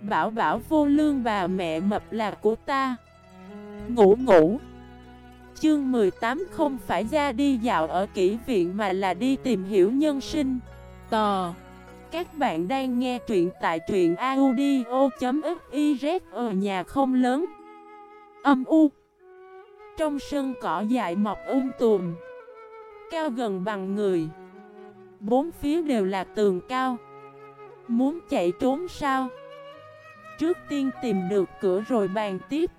Bảo bảo vô lương bà mẹ mập là của ta. Ngủ ngủ. Chương 18 không phải ra đi dạo ở kỹ viện mà là đi tìm hiểu nhân sinh. Tò. Các bạn đang nghe truyện tại truyện audio.xyz ở nhà không lớn. Âm u. Trong sân cỏ dại mọc um tùm. Cao gần bằng người. Bốn phía đều là tường cao. Muốn chạy trốn sao? Trước tiên tìm được cửa rồi bàn tiếp.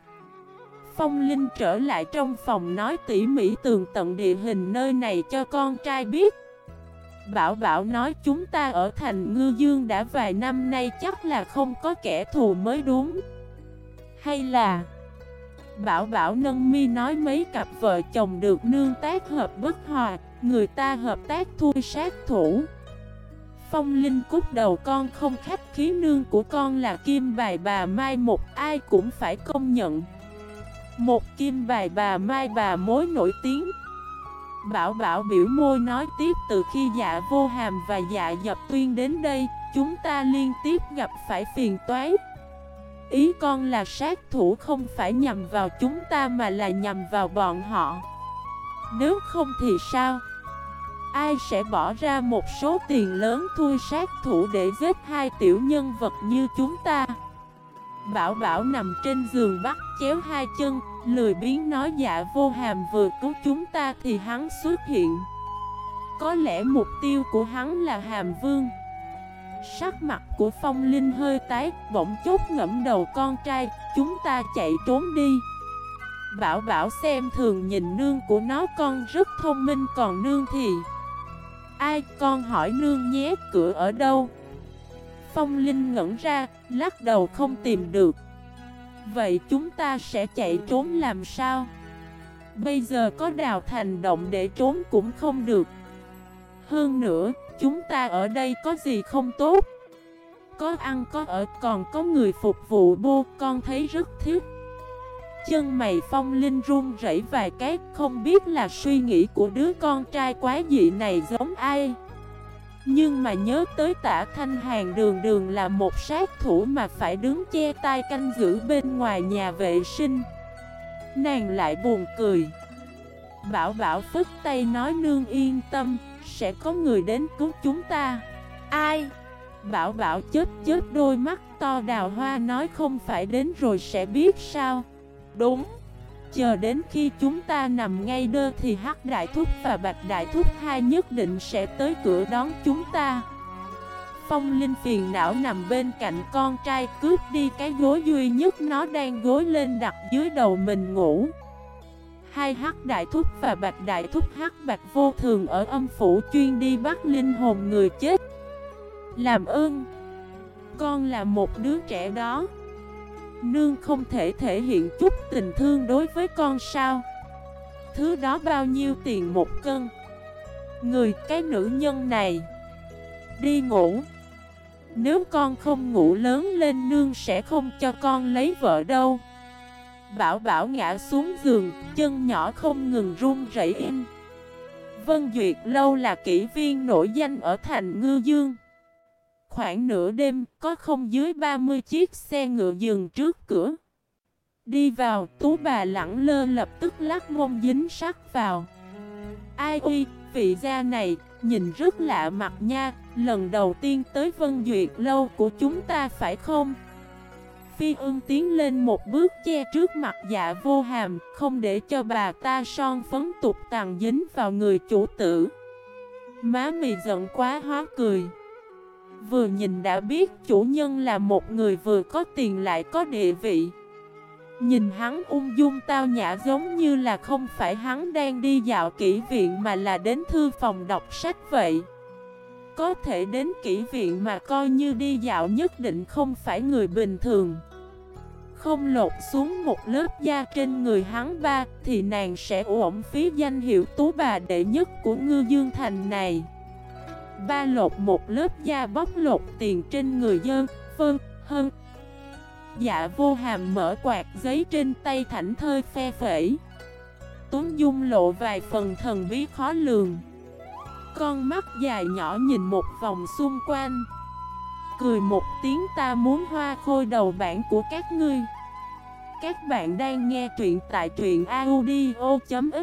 Phong Linh trở lại trong phòng nói tỉ mỉ tường tận địa hình nơi này cho con trai biết. Bảo Bảo nói chúng ta ở thành Ngư Dương đã vài năm nay chắc là không có kẻ thù mới đúng. Hay là? Bảo Bảo nâng mi nói mấy cặp vợ chồng được nương tác hợp bất hòa, Người ta hợp tác thui sát thủ. Phong Linh cút đầu con không khách, khí nương của con là kim bài bà Mai, một ai cũng phải công nhận. Một kim bài bà Mai bà mối nổi tiếng. Bảo Bảo biểu môi nói tiếp, từ khi dạ vô hàm và dạ dập tuyên đến đây, Chúng ta liên tiếp gặp phải phiền toái. Ý con là sát thủ không phải nhằm vào chúng ta mà là nhằm vào bọn họ. Nếu không thì sao? Ai sẽ bỏ ra một số tiền lớn thui sát thủ để giết hai tiểu nhân vật như chúng ta? Bảo Bảo nằm trên giường bắt chéo hai chân, Lười biến nói dạ vô hàm, vừa cứu chúng ta thì hắn xuất hiện. Có lẽ mục tiêu của hắn là hàm vương. Sắc mặt của phong linh hơi tái, Bỗng chốt ngẫm đầu, con trai, Chúng ta chạy trốn đi. Bảo Bảo xem thường nhìn nương của nó, con rất thông minh, Còn nương thì Ai con hỏi nương nhé, cửa ở đâu? Phong Linh ngẩn ra, Lắc đầu không tìm được. Vậy chúng ta sẽ chạy trốn làm sao? Bây giờ có đào thành động để trốn cũng không được. Hơn nữa, Chúng ta ở đây có gì không tốt? Có ăn, có ở, còn có người phục vụ bô, Con thấy rất thiết Chân mày phong linh run rẩy vài cái, Không biết là suy nghĩ của đứa con trai quá dị này giống ai. Nhưng mà nhớ tới tả thanh hàng đường đường là một sát thủ mà phải đứng che tay canh giữ bên ngoài nhà vệ sinh. Nàng lại buồn cười. Bảo bảo phức tay nói nương yên tâm, Sẽ có người đến cứu chúng ta. Ai? Bảo bảo chết chết đôi mắt to đào hoa nói không phải đến rồi sẽ biết sao. Đúng. Chờ đến khi chúng ta nằm ngay đơ thì Hắc Đại Thúc và Bạch Đại Thúc hai nhất định sẽ tới cửa đón chúng ta. Phong Linh phiền não nằm bên cạnh con trai cướp đi cái gối duy nhất, nó đang gối lên đặt dưới đầu mình ngủ. Hai Hắc Đại Thúc và Bạch Đại Thúc Hắc Bạch vô thường ở âm phủ chuyên đi bắt linh hồn người chết. Làm ơn. Con là một đứa trẻ đó. Nương không thể thể hiện chút tình thương đối với con sao? Thứ đó bao nhiêu tiền một cân? Người, cái nữ nhân này, Đi ngủ. Nếu con không ngủ lớn lên, nương sẽ không cho con lấy vợ đâu. Bảo bảo ngã xuống giường, Chân nhỏ không ngừng run rẩy in. Vân Duyệt, lâu là kỹ viên nổi danh ở thành Ngư Dương. Khoảng nửa đêm, có không dưới 30 chiếc xe ngựa dừng trước cửa. Đi vào, tú bà lẳng lơ lập tức lắc mông dính sắt vào. Ai uy, vị gia này, nhìn rất lạ mặt nha, lần đầu tiên tới Vân Duyệt lâu của chúng ta phải không? Phi ưng tiến lên một bước che trước mặt dạ vô hàm, không để cho bà ta son phấn tục tàn dính vào người chủ tử. Má mì giận quá hóa cười. Vừa nhìn đã biết chủ nhân là một người vừa có tiền lại có địa vị. Nhìn hắn ung dung tao nhã giống như là không phải hắn đang đi dạo kỹ viện mà là đến thư phòng đọc sách vậy. Có thể đến kỹ viện mà coi như đi dạo nhất định không phải người bình thường. Không lột xuống một lớp da trên người hắn ba Thì nàng sẽ ổn phí danh hiệu tú bà đệ nhất của ngư dương thành này. Ba lột một lớp da bóc lột tiền trên người dơn, phân, hơn Dạ vô hàm mở quạt giấy trên tay thảnh thơi phe phẩy. Tuấn Dung lộ vài phần thần bí khó lường. Con mắt dài nhỏ nhìn một vòng xung quanh. Cười một tiếng ta muốn hoa khôi đầu bản của các ngươi. Các bạn đang nghe truyện tại truyện audio.fif